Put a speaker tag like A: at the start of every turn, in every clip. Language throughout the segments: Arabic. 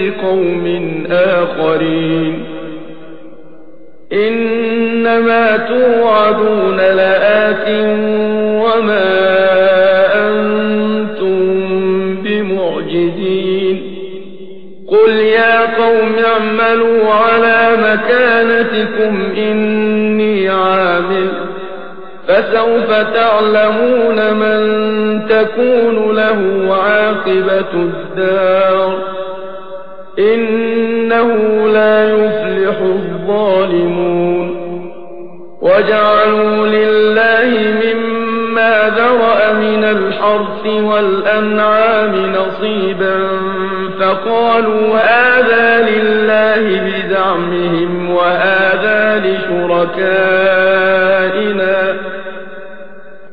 A: قَوْمٍ آخَرِينَ. إِنَّمَا تُوعَدُونَ لَآتٍ وَمَا أَنْتُمْ بِمُعْجِزِينَ. قُلْ يَا قَوْمِ اعْمَلُوا عَلَى مَكَانَتِكُمْ إِنِّي عَامِلٌ. فَسَوْفَ تَعْلَمُونَ مَنْ تَكُونُ لَهُ عَاقِبَةُ الدَّارِ. إنه لا يفلح الظالمون. وجعلوا لله مما ذرأ من الحرث والأنعام نصيبا فقالوا هذا لله بزعمهم وهذا لشركائهم.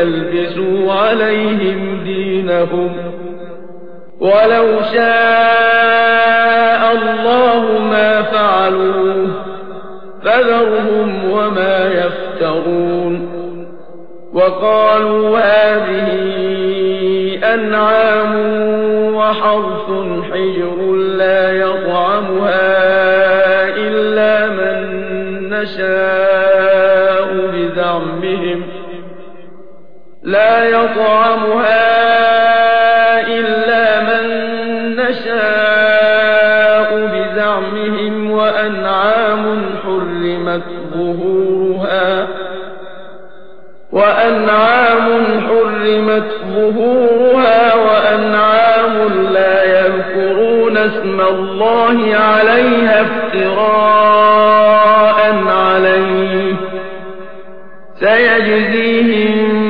A: يلبسوا عليهم دينهم ولو شاء الله ما فعلوه فذرهم وما يفترون وقالوا هذه أنعام وحرث حجر لا يطعمها إلا من نشاء بزعمهم وأنعام حرمت ظهورها وأنعام حرمت ظهورها وأنعام لا يذكرون اسم الله عليها افتراء عليه سيجزيهم